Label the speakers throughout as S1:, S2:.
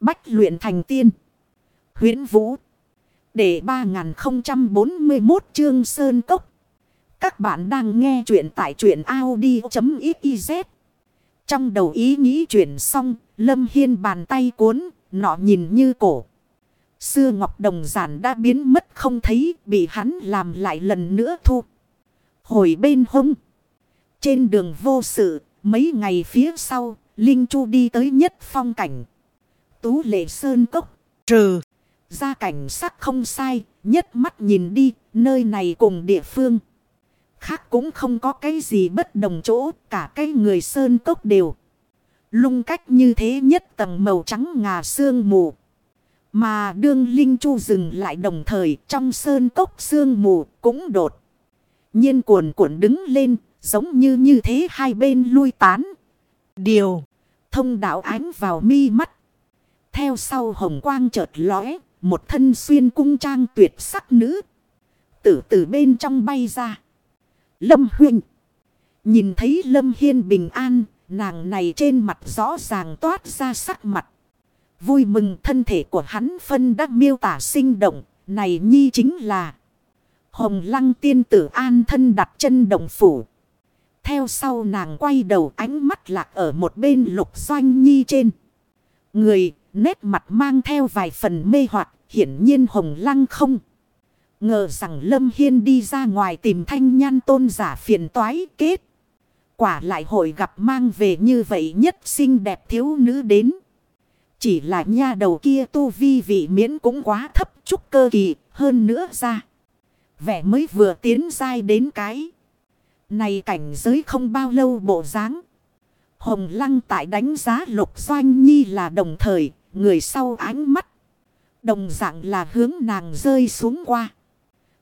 S1: Bách luyện thành tiên. huyễn Vũ. Để 3041 chương Sơn Cốc. Các bạn đang nghe truyện tại truyện Audi.xyz. Trong đầu ý nghĩ chuyển xong, Lâm Hiên bàn tay cuốn, nọ nhìn như cổ. Xưa Ngọc Đồng Giản đã biến mất không thấy, bị hắn làm lại lần nữa thu. Hồi bên hông. Trên đường vô sự, mấy ngày phía sau, Linh Chu đi tới nhất phong cảnh. Tú lệ sơn cốc, trừ. Ra cảnh sắc không sai, nhất mắt nhìn đi, nơi này cùng địa phương. Khác cũng không có cái gì bất đồng chỗ, cả cái người sơn cốc đều. Lung cách như thế nhất tầng màu trắng ngà sương mù. Mà đương Linh Chu dừng lại đồng thời trong sơn cốc sương mù cũng đột. nhiên cuồn cuộn đứng lên, giống như như thế hai bên lui tán. Điều, thông đạo ánh vào mi mắt. Theo sau hồng quang chợt lóe, một thân xuyên cung trang tuyệt sắc nữ. Tử từ bên trong bay ra. Lâm huynh. Nhìn thấy Lâm Hiên bình an, nàng này trên mặt rõ ràng toát ra sắc mặt. Vui mừng thân thể của hắn phân đã miêu tả sinh động, này nhi chính là Hồng lăng tiên tử an thân đặt chân đồng phủ. Theo sau nàng quay đầu ánh mắt lạc ở một bên lục doanh nhi trên. Người, nét mặt mang theo vài phần mê hoặc hiển nhiên hồng lăng không. Ngờ rằng Lâm Hiên đi ra ngoài tìm thanh nhan tôn giả phiền toái kết. Quả lại hội gặp mang về như vậy nhất xinh đẹp thiếu nữ đến. Chỉ là nha đầu kia tu vi vị miễn cũng quá thấp chút cơ kỳ hơn nữa ra. Vẻ mới vừa tiến dai đến cái. Này cảnh giới không bao lâu bộ dáng Hồng lăng tại đánh giá lục doanh nhi là đồng thời, người sau ánh mắt. Đồng dạng là hướng nàng rơi xuống qua.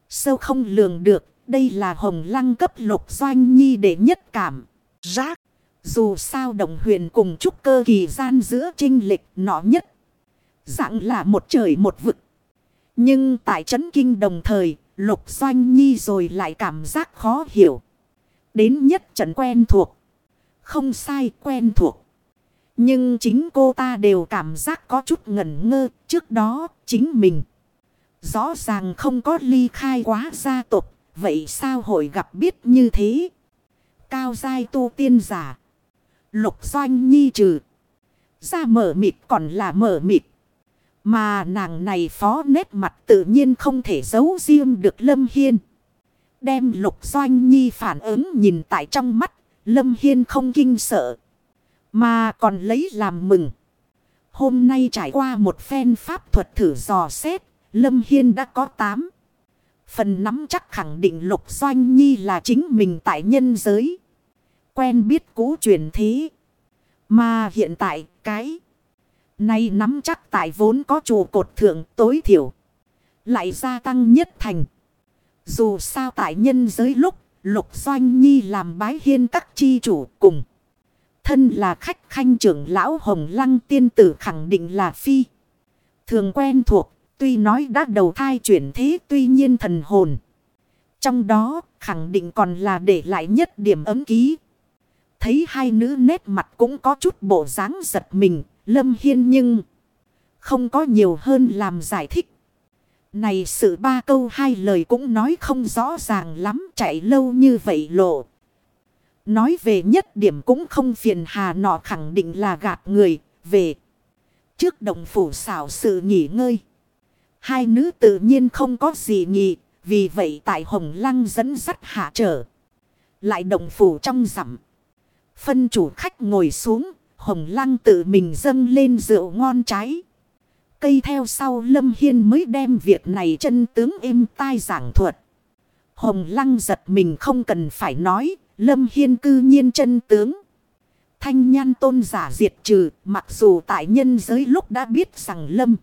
S1: Sâu không lường được, đây là hồng lăng cấp lục doanh nhi để nhất cảm. Rác, dù sao đồng huyền cùng trúc cơ kỳ gian giữa trinh lịch nọ nhất. Dạng là một trời một vực. Nhưng tại chấn kinh đồng thời, lục doanh nhi rồi lại cảm giác khó hiểu. Đến nhất trận quen thuộc. Không sai quen thuộc. Nhưng chính cô ta đều cảm giác có chút ngẩn ngơ, trước đó chính mình. Rõ ràng không có ly khai quá gia tộc, Vậy sao hội gặp biết như thế? Cao giai tu tiên giả. Lục doanh nhi trừ. Ra mở mịt còn là mở mịt. Mà nàng này phó nét mặt tự nhiên không thể giấu riêng được Lâm Hiên. Đem lục doanh nhi phản ứng nhìn tại trong mắt. Lâm Hiên không kinh sợ. Mà còn lấy làm mừng. Hôm nay trải qua một phen pháp thuật thử dò xét. Lâm Hiên đã có 8. Phần nắm chắc khẳng định lục doanh nhi là chính mình tại nhân giới. Quen biết cũ truyền thế. Mà hiện tại cái này nắm chắc tại vốn có trụ cột thượng tối thiểu. Lại gia tăng nhất thành. Dù sao tại nhân giới lúc, lục doanh nhi làm bái hiên các chi chủ cùng. Thân là khách khanh trưởng lão hồng lăng tiên tử khẳng định là phi. Thường quen thuộc, Tuy nói đã đầu thai chuyển thế tuy nhiên thần hồn. Trong đó, khẳng định còn là để lại nhất điểm ấm ký. Thấy hai nữ nét mặt cũng có chút bộ dáng giật mình. Lâm Hiên nhưng không có nhiều hơn làm giải thích. Này sự ba câu hai lời cũng nói không rõ ràng lắm, chạy lâu như vậy lộ. Nói về nhất điểm cũng không phiền hà nọ khẳng định là gạt người về. Trước đồng phủ xảo sự nghỉ ngơi. Hai nữ tự nhiên không có gì nghỉ, Vì vậy tại Hồng Lăng dẫn dắt hạ trở. Lại đồng phủ trong rằm. Phân chủ khách ngồi xuống. Hồng Lăng tự mình dâng lên rượu ngon trái. Cây theo sau Lâm Hiên mới đem việc này chân tướng êm tai giảng thuật. Hồng Lăng giật mình không cần phải nói. Lâm Hiên cư nhiên chân tướng. Thanh nhan tôn giả diệt trừ. Mặc dù tại nhân giới lúc đã biết rằng Lâm.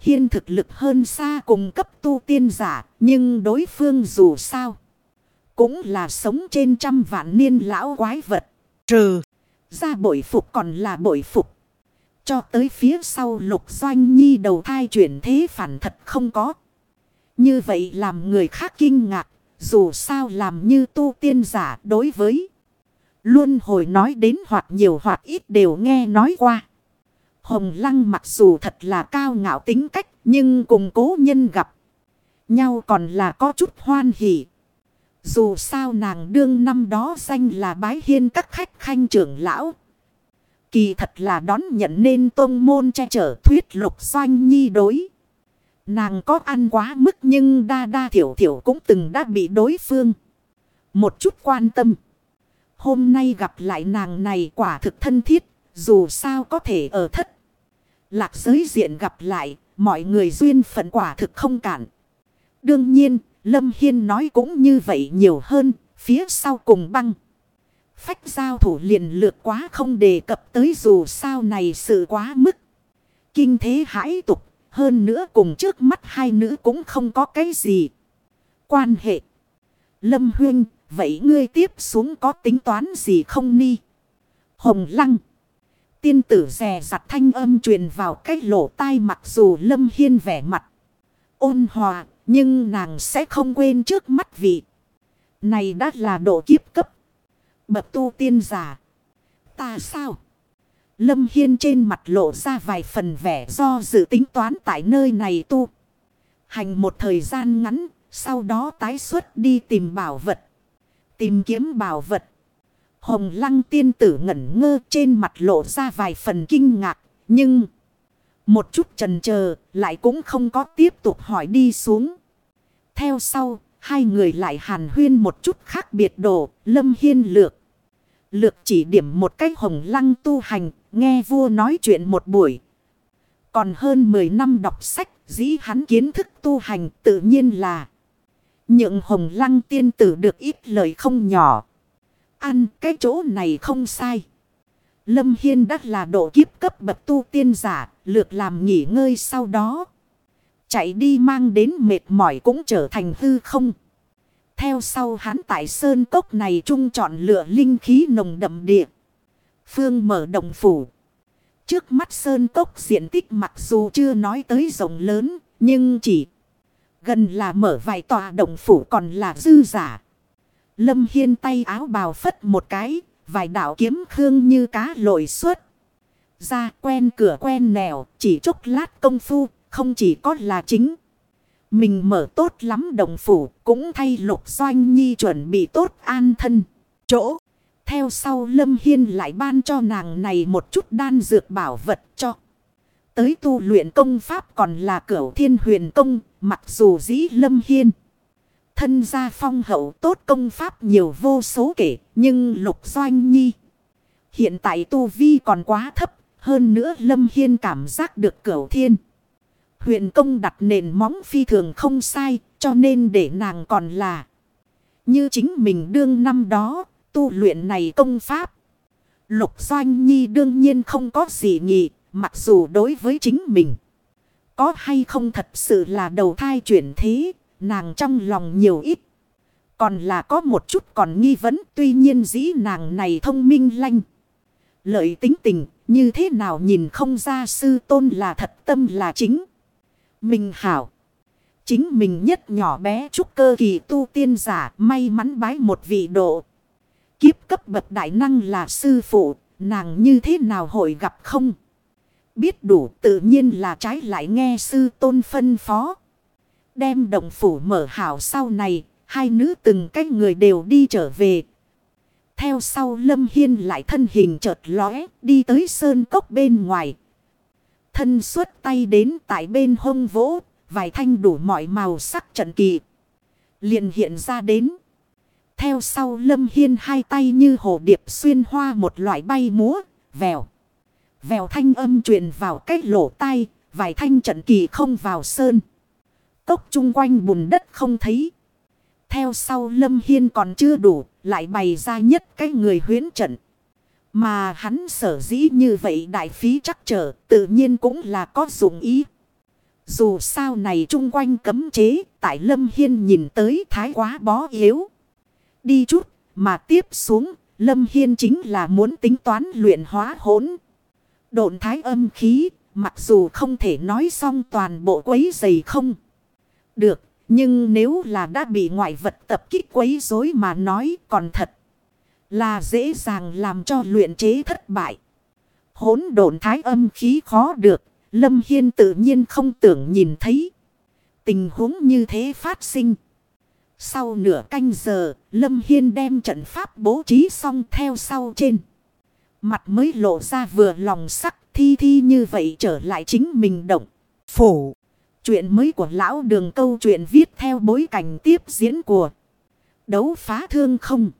S1: Hiên thực lực hơn xa cùng cấp tu tiên giả, nhưng đối phương dù sao. Cũng là sống trên trăm vạn niên lão quái vật. Trừ, ra bội phục còn là bội phục. Cho tới phía sau lục doanh nhi đầu thai chuyển thế phản thật không có. Như vậy làm người khác kinh ngạc, dù sao làm như tu tiên giả đối với. Luôn hồi nói đến hoặc nhiều hoặc ít đều nghe nói qua. Hồng Lăng mặc dù thật là cao ngạo tính cách, nhưng cùng cố nhân gặp nhau còn là có chút hoan hỉ. Dù sao nàng đương năm đó danh là bái hiên các khách khanh trưởng lão. Kỳ thật là đón nhận nên tôn môn che chở thuyết lục doanh nhi đối. Nàng có ăn quá mức nhưng đa đa thiểu thiểu cũng từng đã bị đối phương. Một chút quan tâm. Hôm nay gặp lại nàng này quả thực thân thiết. Dù sao có thể ở thất. Lạc giới diện gặp lại. Mọi người duyên phận quả thực không cản. Đương nhiên, Lâm Hiên nói cũng như vậy nhiều hơn, phía sau cùng băng. Phách giao thủ liền lượt quá không đề cập tới dù sao này sự quá mức. Kinh thế hãi tục, hơn nữa cùng trước mắt hai nữ cũng không có cái gì. Quan hệ. Lâm Huyên, vậy ngươi tiếp xuống có tính toán gì không ni? Hồng Lăng. Tiên tử rè giặt thanh âm truyền vào cái lỗ tai mặc dù Lâm Hiên vẻ mặt. Ôn hòa, nhưng nàng sẽ không quên trước mắt vị. Này đã là độ kiếp cấp. Bậc tu tiên giả. Ta sao? Lâm Hiên trên mặt lộ ra vài phần vẻ do dự tính toán tại nơi này tu. Hành một thời gian ngắn, sau đó tái xuất đi tìm bảo vật. Tìm kiếm bảo vật. Hồng lăng tiên tử ngẩn ngơ trên mặt lộ ra vài phần kinh ngạc, nhưng... Một chút trần chờ lại cũng không có tiếp tục hỏi đi xuống. Theo sau, hai người lại hàn huyên một chút khác biệt đồ, lâm hiên lược. Lược chỉ điểm một cách hồng lăng tu hành, nghe vua nói chuyện một buổi. Còn hơn 10 năm đọc sách, dĩ hắn kiến thức tu hành tự nhiên là. Nhượng hồng lăng tiên tử được ít lời không nhỏ. Ăn cái chỗ này không sai. Lâm Hiên đắt là độ kiếp cấp bậc tu tiên giả, lược làm nghỉ ngơi sau đó. Chạy đi mang đến mệt mỏi cũng trở thành hư không. Theo sau hắn tại sơn cốc này trung chọn lựa linh khí nồng đậm địa. Phương mở động phủ. Trước mắt sơn cốc diện tích mặc dù chưa nói tới rộng lớn, nhưng chỉ gần là mở vài tòa động phủ còn là dư giả. Lâm Hiên tay áo bào phất một cái, vài đạo kiếm khương như cá lội suốt. Ra quen cửa quen nẻo, chỉ chốc lát công phu, không chỉ có là chính. Mình mở tốt lắm đồng phủ, cũng thay lục doanh nhi chuẩn bị tốt an thân. Chỗ, theo sau Lâm Hiên lại ban cho nàng này một chút đan dược bảo vật cho. Tới tu luyện công pháp còn là cửu thiên huyền công, mặc dù dĩ Lâm Hiên. Thân gia phong hậu tốt công pháp nhiều vô số kể, nhưng lục doanh nhi. Hiện tại tu vi còn quá thấp, hơn nữa Lâm Hiên cảm giác được cửu thiên. Huyền công đặt nền móng phi thường không sai, cho nên để nàng còn là. Như chính mình đương năm đó, tu luyện này công pháp. Lục Doanh Nhi đương nhiên không có gì nghị, mặc dù đối với chính mình. Có hay không thật sự là đầu thai chuyển thế, nàng trong lòng nhiều ít. Còn là có một chút còn nghi vấn, tuy nhiên dĩ nàng này thông minh lanh. Lợi tính tình, như thế nào nhìn không ra sư tôn là thật tâm là chính. Mình hảo. Chính mình nhất nhỏ bé trúc cơ kỳ tu tiên giả may mắn bái một vị độ. Kiếp cấp bậc đại năng là sư phụ, nàng như thế nào hội gặp không? Biết đủ tự nhiên là trái lại nghe sư tôn phân phó. Đem động phủ mở hảo sau này, hai nữ từng cái người đều đi trở về. Theo sau Lâm Hiên lại thân hình chợt lóe, đi tới sơn cốc bên ngoài, thân suốt tay đến tại bên hông vỗ, vài thanh đủ mọi màu sắc trận kỳ. liền hiện ra đến. Theo sau lâm hiên hai tay như hồ điệp xuyên hoa một loại bay múa, vèo. Vèo thanh âm truyền vào cách lỗ tai, vài thanh trận kỳ không vào sơn. Cốc chung quanh bùn đất không thấy. Theo sau lâm hiên còn chưa đủ, lại bày ra nhất cái người huyến trận. Mà hắn sở dĩ như vậy đại phí chắc trở tự nhiên cũng là có dụng ý. Dù sao này chung quanh cấm chế, tại Lâm Hiên nhìn tới thái quá bó yếu. Đi chút, mà tiếp xuống, Lâm Hiên chính là muốn tính toán luyện hóa hỗn. Độn thái âm khí, mặc dù không thể nói xong toàn bộ quấy dày không. Được, nhưng nếu là đã bị ngoại vật tập kích quấy rối mà nói còn thật. Là dễ dàng làm cho luyện chế thất bại. Hốn độn thái âm khí khó được. Lâm Hiên tự nhiên không tưởng nhìn thấy. Tình huống như thế phát sinh. Sau nửa canh giờ, Lâm Hiên đem trận pháp bố trí xong theo sau trên. Mặt mới lộ ra vừa lòng sắc thi thi như vậy trở lại chính mình động. Phủ. Chuyện mới của lão đường câu chuyện viết theo bối cảnh tiếp diễn của đấu phá thương không.